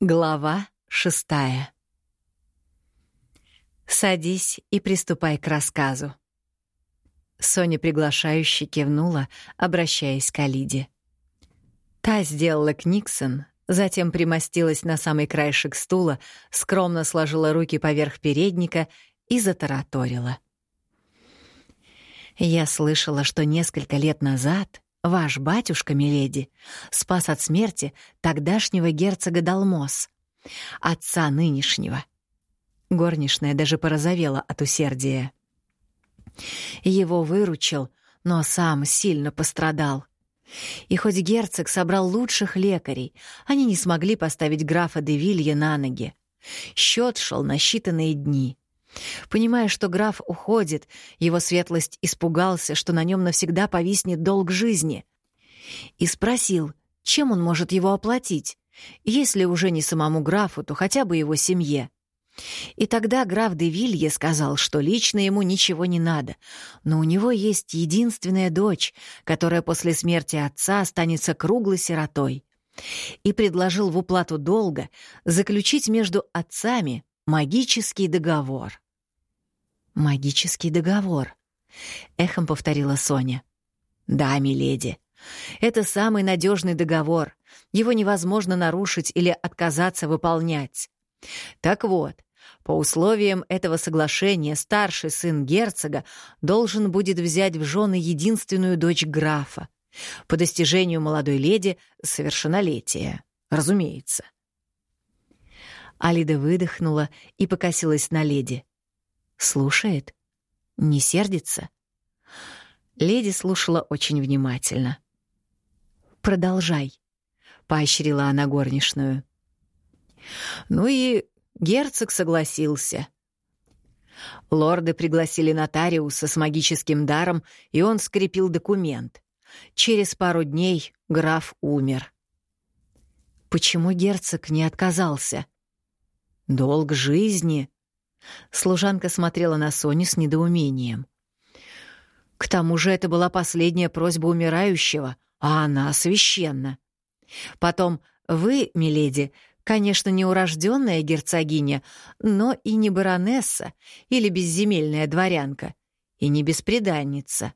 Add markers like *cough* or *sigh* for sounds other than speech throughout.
Глава шестая «Садись и приступай к рассказу». Соня приглашающе кивнула, обращаясь к Алиде. Та сделала книксон, затем примостилась на самый краешек стула, скромно сложила руки поверх передника и затараторила. «Я слышала, что несколько лет назад ваш батюшка, миледи, спас от смерти тогдашнего герцога Далмос, отца нынешнего». Горничная даже порозовела от усердия. Его выручил, но сам сильно пострадал. И хоть герцог собрал лучших лекарей, они не смогли поставить графа де Вилья на ноги. Счет шел на считанные дни. Понимая, что граф уходит, его светлость испугался, что на нем навсегда повиснет долг жизни. И спросил, чем он может его оплатить, если уже не самому графу, то хотя бы его семье. И тогда граф де Вилье сказал, что лично ему ничего не надо, но у него есть единственная дочь, которая после смерти отца останется круглой сиротой, и предложил в уплату долга заключить между отцами магический договор. «Магический договор», — эхом повторила Соня. «Да, миледи, это самый надежный договор. Его невозможно нарушить или отказаться выполнять. Так вот, по условиям этого соглашения старший сын герцога должен будет взять в жены единственную дочь графа. По достижению молодой леди — совершеннолетия, разумеется. Алида выдохнула и покосилась на леди. «Слушает? Не сердится?» Леди слушала очень внимательно. «Продолжай», — поощрила она горничную. «Ну и Герцог согласился. Лорды пригласили нотариуса с магическим даром, и он скрепил документ. Через пару дней граф умер. Почему герцог не отказался? Долг жизни. Служанка смотрела на Соню с недоумением. К тому же это была последняя просьба умирающего, а она священна. Потом вы, миледи, Конечно, не урожденная герцогиня, но и не баронесса или безземельная дворянка, и не беспреданница.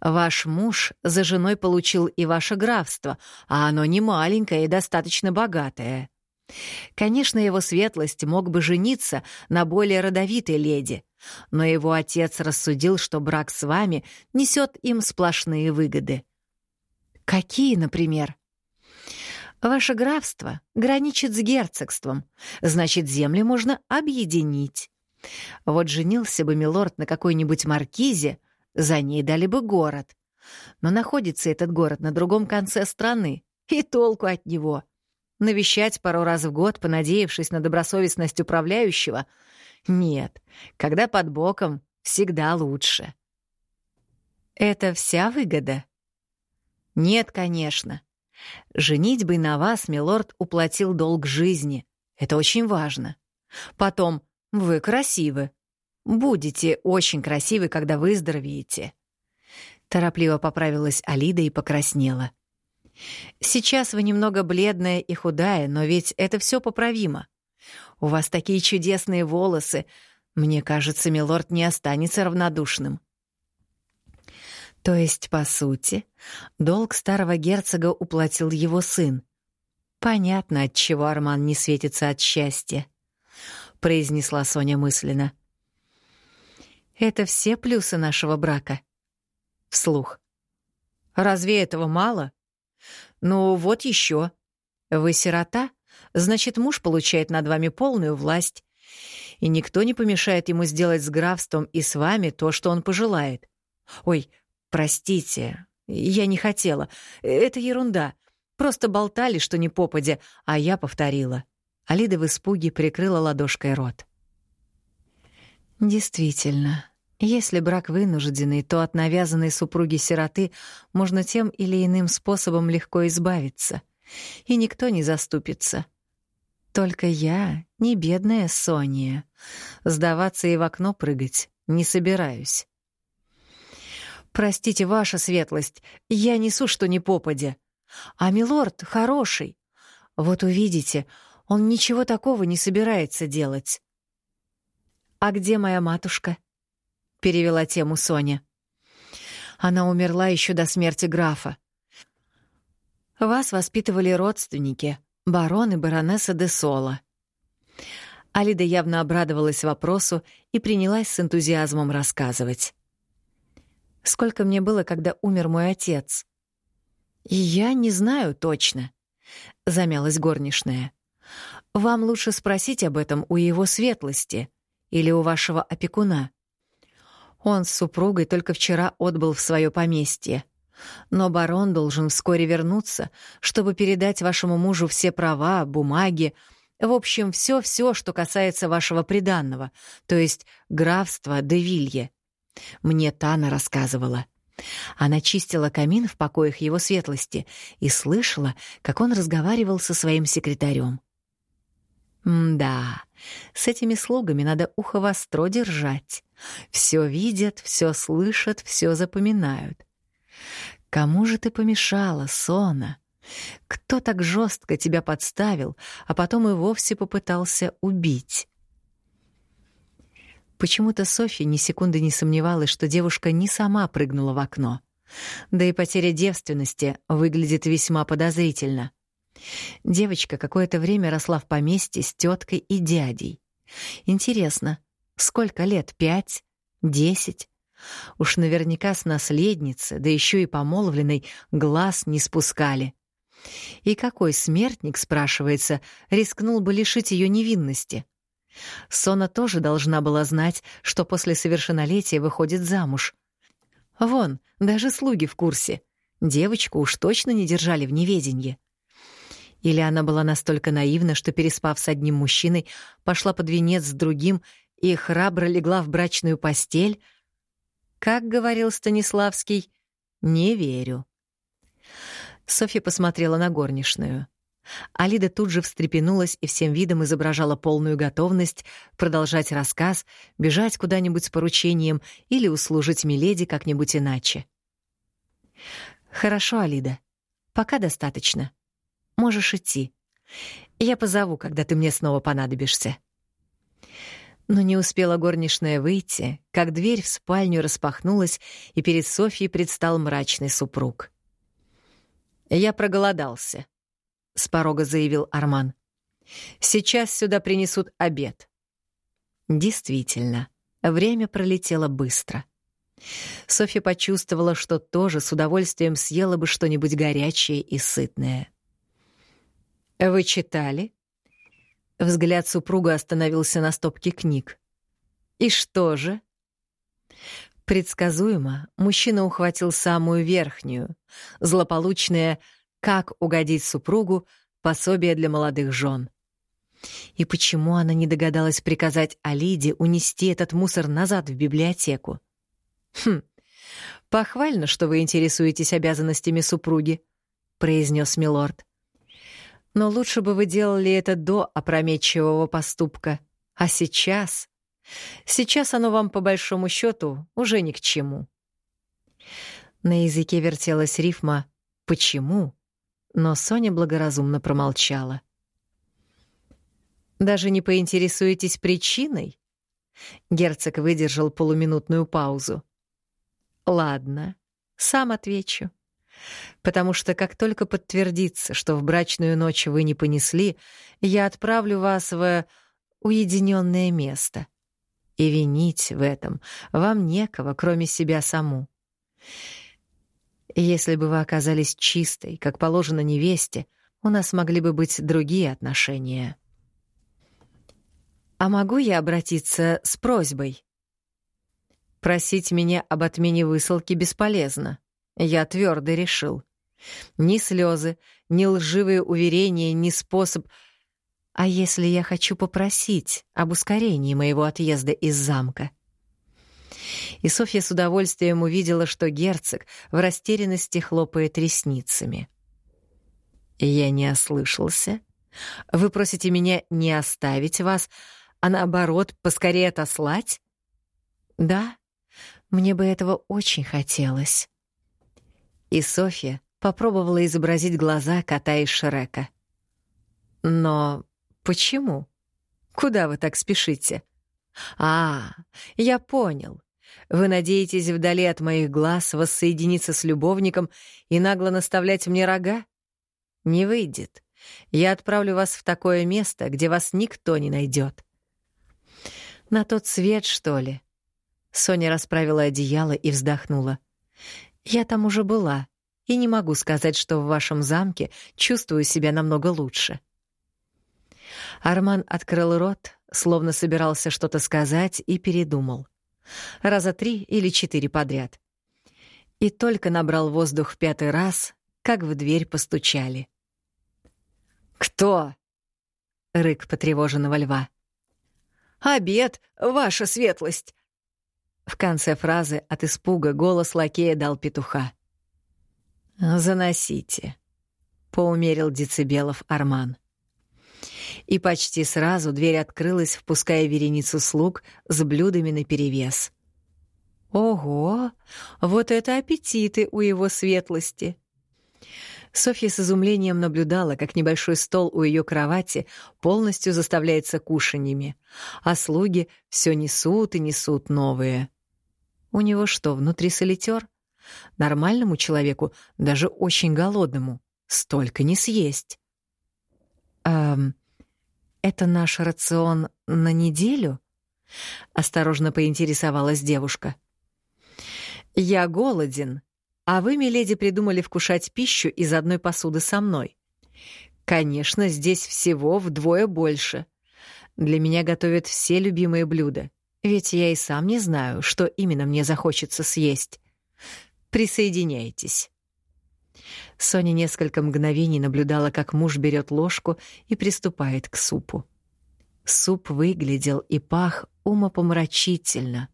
Ваш муж за женой получил и ваше графство, а оно не маленькое и достаточно богатое. Конечно, его светлость мог бы жениться на более родовитой леди, но его отец рассудил, что брак с вами несет им сплошные выгоды. Какие, например? Ваше графство граничит с герцогством, значит, земли можно объединить. Вот женился бы милорд на какой-нибудь маркизе, за ней дали бы город. Но находится этот город на другом конце страны, и толку от него. Навещать пару раз в год, понадеявшись на добросовестность управляющего? Нет, когда под боком, всегда лучше. Это вся выгода? Нет, конечно. Женитьбой на вас милорд уплатил долг жизни. Это очень важно. Потом, вы красивы. Будете очень красивы, когда выздоровеете. Торопливо поправилась Алида и покраснела. Сейчас вы немного бледная и худая, но ведь это все поправимо. У вас такие чудесные волосы. Мне кажется, милорд не останется равнодушным. То есть, по сути, долг старого герцога уплатил его сын. Понятно, от чего Арман не светится от счастья, произнесла Соня мысленно. Это все плюсы нашего брака. Вслух. Разве этого мало? Ну вот еще. Вы сирота, значит, муж получает над вами полную власть, и никто не помешает ему сделать с графством и с вами то, что он пожелает. Ой, «Простите, я не хотела. Это ерунда. Просто болтали, что не попадя, а я повторила». Алида в испуге прикрыла ладошкой рот. «Действительно, если брак вынужденный, то от навязанной супруги-сироты можно тем или иным способом легко избавиться, и никто не заступится. Только я, не бедная Сония, сдаваться и в окно прыгать не собираюсь». «Простите, ваша светлость, я несу, что не попадя. А милорд хороший. Вот увидите, Он ничего такого не собирается делать. «А где моя матушка?» — перевела тему Соня. Она умерла еще до смерти графа. Вас воспитывали родственники, барон и баронесса де Соло. Алида явно обрадовалась вопросу и принялась с энтузиазмом рассказывать. «Сколько мне было, когда умер мой отец?» «Я не знаю точно», — замялась горничная. «Вам лучше спросить об этом у его светлости или у вашего опекуна. Он с супругой только вчера отбыл в свое поместье. Но барон должен вскоре вернуться, чтобы передать вашему мужу все права, бумаги, в общем, все-все, что касается вашего приданного, то есть графства де Вилье. Мне Тана рассказывала. Она чистила камин в покоях его светлости и слышала, как он разговаривал со своим секретарем. М-да, с этими слугами надо ухо востро держать. Все видят, все слышат, все запоминают. Кому же ты помешала, Сона? Кто так жестко тебя подставил, а потом и вовсе попытался убить? Почему-то Софья ни секунды не сомневалась, что девушка не сама прыгнула в окно. Да и потеря девственности выглядит весьма подозрительно. Девочка какое-то время росла в поместье с теткой и дядей. Интересно, сколько лет? Пять? Десять? Уж наверняка с наследницы, да еще и помолвленной, глаз не спускали. И какой смертник, спрашивается, рискнул бы лишить ее невинности? Сона тоже должна была знать, что после совершеннолетия выходит замуж. Вон, даже слуги в курсе. Девочку уж точно не держали в неведенье. Или она была настолько наивна, что, переспав с одним мужчиной, пошла под венец с другим и храбро легла в брачную постель? Как говорил Станиславский, не верю. Софья посмотрела на горничную. Алида тут же встрепенулась и всем видом изображала полную готовность продолжать рассказ, бежать куда-нибудь с поручением или услужить Миледи как-нибудь иначе. «Хорошо, Алида. Пока достаточно. Можешь идти. Я позову, когда ты мне снова понадобишься». Но не успела горничная выйти, как дверь в спальню распахнулась, и перед Софьей предстал мрачный супруг. «Я проголодался», — с порога заявил Арман. «Сейчас сюда принесут обед». Действительно, время пролетело быстро. Софья почувствовала, что тоже с удовольствием съела бы что-нибудь горячее и сытное. «Вы читали?» Взгляд супруга остановился на стопке книг. «И что же?» Предсказуемо мужчина ухватил самую верхнюю, злополучное «Как угодить супругу» пособие для молодых жен. И почему она не догадалась приказать Алиде унести этот мусор назад в библиотеку? «Хм, похвально, что вы интересуетесь обязанностями супруги», — произнес милорд. Но лучше бы вы делали это до опрометчивого поступка. А сейчас... Сейчас оно вам, по большому счету, уже ни к чему. На языке вертелась рифма «почему?», но Соня благоразумно промолчала. «Даже не поинтересуетесь причиной?» Герцог выдержал полуминутную паузу. «Ладно, сам отвечу. Потому что как только подтвердится, что в брачную ночь вы не понесли, я отправлю вас в уединенное место. И винить в этом вам некого, кроме себя саму. Если бы вы оказались чистой, как положено невесте, у нас могли бы быть другие отношения. А могу я обратиться с просьбой? Просить меня об отмене высылки бесполезно. Я твердо решил. Ни слезы, ни лживые уверения, ни способ... А если я хочу попросить об ускорении моего отъезда из замка? И Софья с удовольствием увидела, что герцог в растерянности хлопает ресницами. «Я не ослышался. Вы просите меня не оставить вас, а наоборот, поскорее отослать?» «Да, мне бы этого очень хотелось». И Софья попробовала изобразить глаза кота из Шрека. «Но Почему? Куда вы так спешите? А, я понял. Вы надеетесь вдали от моих глаз воссоединиться с любовником и нагло наставлять мне рога? Не выйдет. Я отправлю вас в такое место, где вас никто не найдет. На тот свет, что ли? Соня расправила одеяло и вздохнула. Я там уже была, и не могу сказать, что в вашем замке чувствую себя намного лучше. Арман открыл рот, словно собирался что-то сказать, и передумал. Раза три или четыре подряд. И только набрал воздух в пятый раз, как в дверь постучали. «Кто?» — рык потревоженного льва. «Обед, ваша светлость!» В конце фразы от испуга голос лакея дал петуха. «Заносите», — поумерил децибелов Арман. И почти сразу дверь открылась, впуская вереницу слуг с блюдами наперевес. «Ого! Вот это аппетиты у его светлости!» Софья с изумлением наблюдала, как небольшой стол у ее кровати полностью заставляется кушаньями, а слуги все несут и несут новые. У него что, внутри солитер? Нормальному человеку, даже очень голодному, столько не съесть. Эм, это наш рацион на неделю? Осторожно поинтересовалась девушка. Я голоден, а вы, миледи, придумали вкушать пищу из одной посуды со мной. Конечно, здесь всего вдвое больше. Для меня готовят все любимые блюда, ведь я и сам не знаю, что именно мне захочется съесть. Присоединяйтесь. Соня несколько мгновений наблюдала, как муж берет ложку и приступает к супу. Суп выглядел и пах умопомрачительно.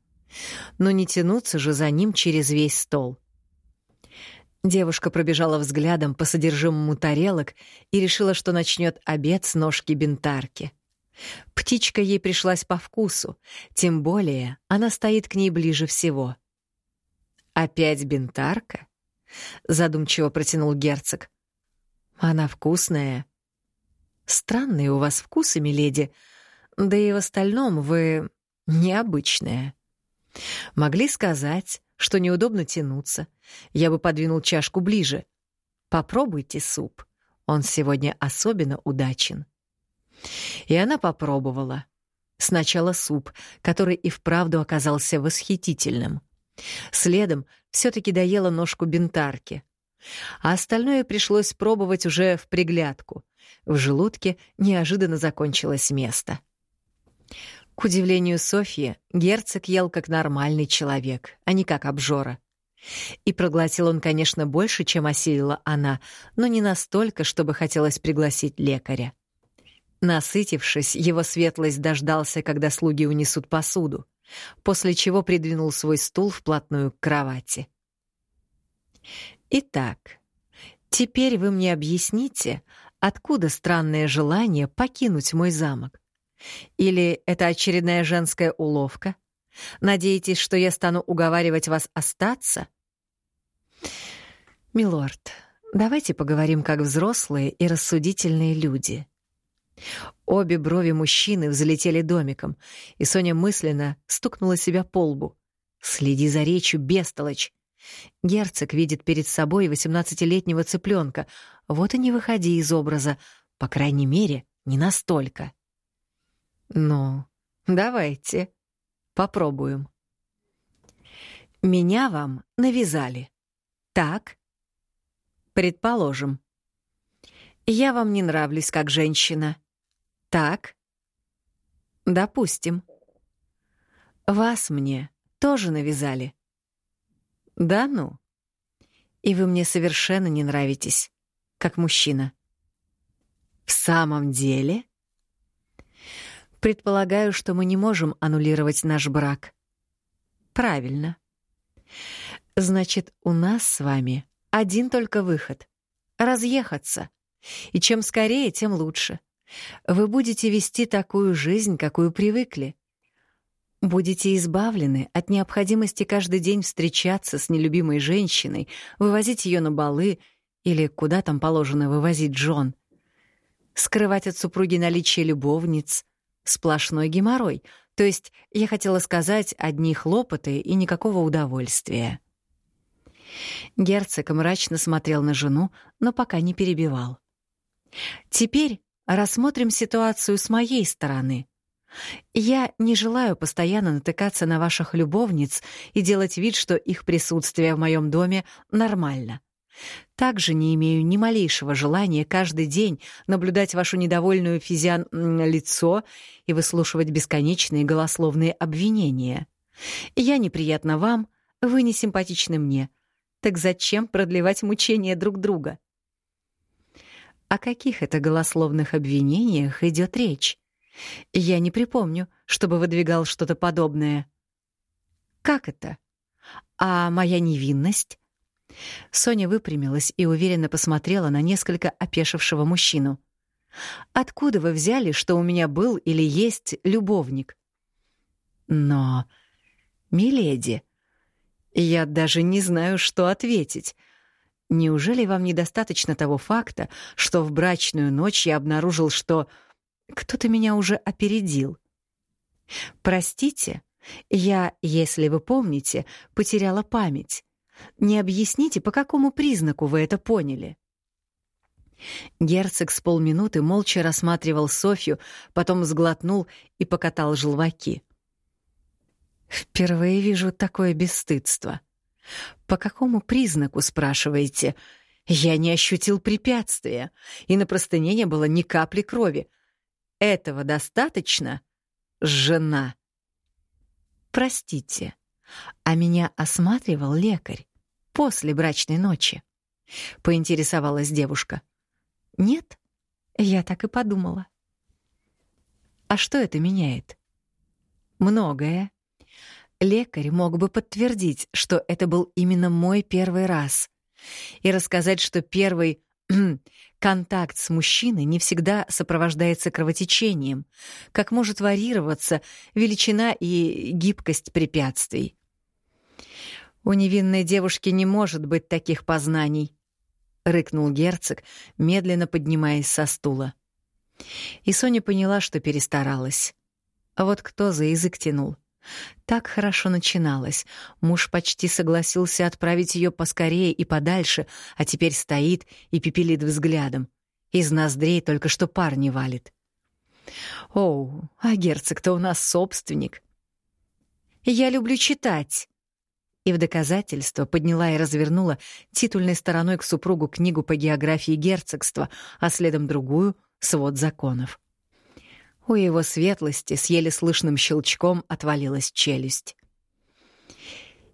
Но не тянуться же за ним через весь стол. Девушка пробежала взглядом по содержимому тарелок и решила, что начнет обед с ножки бинтарки. Птичка ей пришлась по вкусу, тем более она стоит к ней ближе всего. «Опять бинтарка?» — задумчиво протянул герцог. «Она вкусная». «Странные у вас вкусы, миледи, да и в остальном вы необычная». Могли сказать, что неудобно тянуться. Я бы подвинул чашку ближе. Попробуйте суп. Он сегодня особенно удачен. И она попробовала. Сначала суп, который и вправду оказался восхитительным. Следом все таки доела ножку бинтарки. А остальное пришлось пробовать уже в приглядку. В желудке неожиданно закончилось место. К удивлению Софьи, герцог ел как нормальный человек, а не как обжора. И проглотил он, конечно, больше, чем осилила она, но не настолько, чтобы хотелось пригласить лекаря. Насытившись, его светлость дождался, когда слуги унесут посуду, после чего придвинул свой стул вплотную к кровати. «Итак, теперь вы мне объясните, откуда странное желание покинуть мой замок? Или это очередная женская уловка? Надеетесь, что я стану уговаривать вас остаться? Милорд, давайте поговорим как взрослые и рассудительные люди. Обе брови мужчины взлетели домиком, и Соня мысленно стукнула себя по лбу. «Следи за речью, бестолочь!» Герцог видит перед собой восемнадцатилетнего цыпленка. Вот и не выходи из образа, по крайней мере, не настолько. Ну, давайте, попробуем. Меня вам навязали. Так? Предположим. Я вам не нравлюсь как женщина. Так? Допустим. Вас мне тоже навязали. Да ну? И вы мне совершенно не нравитесь, как мужчина. В самом деле? Предполагаю, что мы не можем аннулировать наш брак. Правильно. Значит, у нас с вами один только выход — разъехаться. И чем скорее, тем лучше. Вы будете вести такую жизнь, какую привыкли. Будете избавлены от необходимости каждый день встречаться с нелюбимой женщиной, вывозить ее на балы или куда там положено вывозить Джон. Скрывать от супруги наличие любовниц — сплошной геморрой, то есть, я хотела сказать, одни хлопоты и никакого удовольствия. Герцог мрачно смотрел на жену, но пока не перебивал. «Теперь рассмотрим ситуацию с моей стороны. Я не желаю постоянно натыкаться на ваших любовниц и делать вид, что их присутствие в моем доме нормально. Также не имею ни малейшего желания каждый день наблюдать вашу недовольную физиан... лицо и выслушивать бесконечные голословные обвинения. Я неприятна вам, вы не симпатичны мне. Так зачем продлевать мучения друг друга? О каких это голословных обвинениях идет речь? Я не припомню, чтобы выдвигал что-то подобное. Как это? А моя невинность? Соня выпрямилась и уверенно посмотрела на несколько опешившего мужчину. Откуда вы взяли, что у меня был или есть любовник? Но, миледи, я даже не знаю, что ответить. Неужели вам недостаточно того факта, что в брачную ночь я обнаружил, что кто-то меня уже опередил? Простите, я, если вы помните, потеряла память. Не объясните, по какому признаку вы это поняли? Герцог с полминуты молча рассматривал Софью, потом сглотнул и покатал желваки. Впервые вижу такое бесстыдство. По какому признаку, спрашиваете? Я не ощутил препятствия, и на простыне не было ни капли крови. Этого достаточно? Жена. Простите, а меня осматривал лекарь после брачной ночи. Поинтересовалась девушка. Нет, я так и подумала. А что это меняет? Многое. Лекарь мог бы подтвердить, что это был именно мой первый раз, и рассказать, что первый *clears throat* контакт с мужчиной не всегда сопровождается кровотечением, как может варьироваться величина и гибкость препятствий. У невинной девушки не может быть таких познаний, рыкнул герцог, медленно поднимаясь со стула. И Соня поняла, что перестаралась. А вот кто за язык тянул? Так хорошо начиналось. Муж почти согласился отправить ее поскорее и подальше, а теперь стоит и пепелит взглядом. Из ноздрей только что пар не валит. Оу, а герцог-то у нас собственник. Я люблю читать. И в доказательство подняла и развернула титульной стороной к супругу книгу по географии герцогства, а следом другую — свод законов. У его светлости с еле слышным щелчком отвалилась челюсть.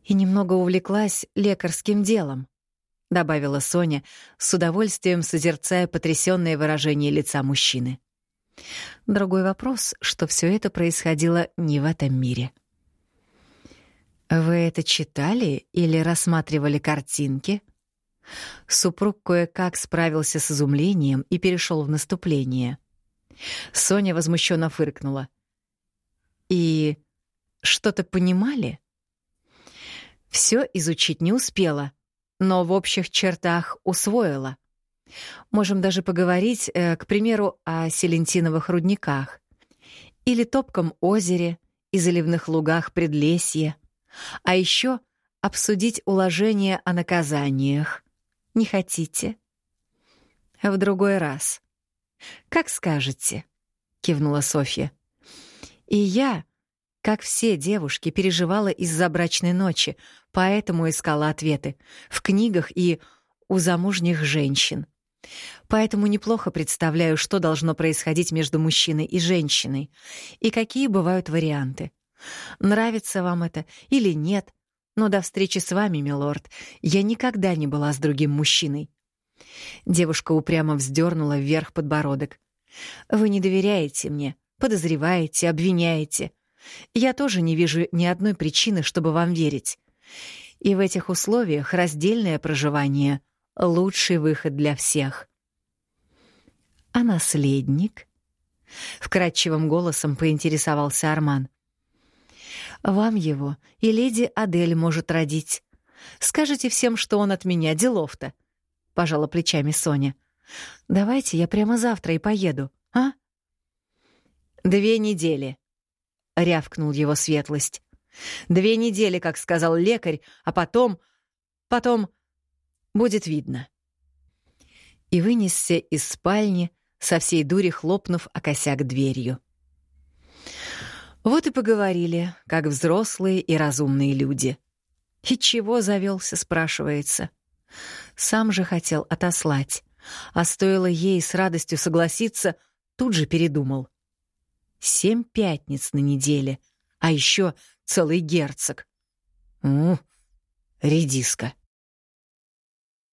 «И немного увлеклась лекарским делом», — добавила Соня, с удовольствием созерцая потрясённое выражение лица мужчины. Другой вопрос, что всё это происходило не в этом мире. «Вы это читали или рассматривали картинки?» Супруг кое-как справился с изумлением и перешёл в наступление — Соня возмущенно фыркнула. «И что-то понимали?» Все изучить не успела, но в общих чертах усвоила. Можем даже поговорить, э, к примеру, о селентиновых рудниках или топком озере и заливных лугах Предлесья, а еще обсудить уложение о наказаниях. Не хотите? В другой раз. «Как скажете», — кивнула Софья. «И я, как все девушки, переживала из-за брачной ночи, поэтому искала ответы в книгах и у замужних женщин. Поэтому неплохо представляю, что должно происходить между мужчиной и женщиной, и какие бывают варианты. Нравится вам это или нет, но до встречи с вами, милорд, я никогда не была с другим мужчиной. Девушка упрямо вздернула вверх подбородок. «Вы не доверяете мне, подозреваете, обвиняете. Я тоже не вижу ни одной причины, чтобы вам верить. И в этих условиях раздельное проживание — лучший выход для всех». «А наследник?» — вкрадчивым голосом поинтересовался Арман. «Вам его и леди Адель может родить. Скажите всем, что он от меня, делов-то пожала плечами Соня. Давайте я прямо завтра и поеду, а? Две недели, — рявкнул его светлость. Две недели, как сказал лекарь, а потом... Потом... Будет видно. И вынесся из спальни, со всей дури хлопнув о косяк дверью. Вот и поговорили, как взрослые и разумные люди. И чего завелся, спрашивается. Сам же хотел отослать, а стоило ей с радостью согласиться, тут же передумал. Семь пятниц на неделе, а еще целый герцог. У, редиска.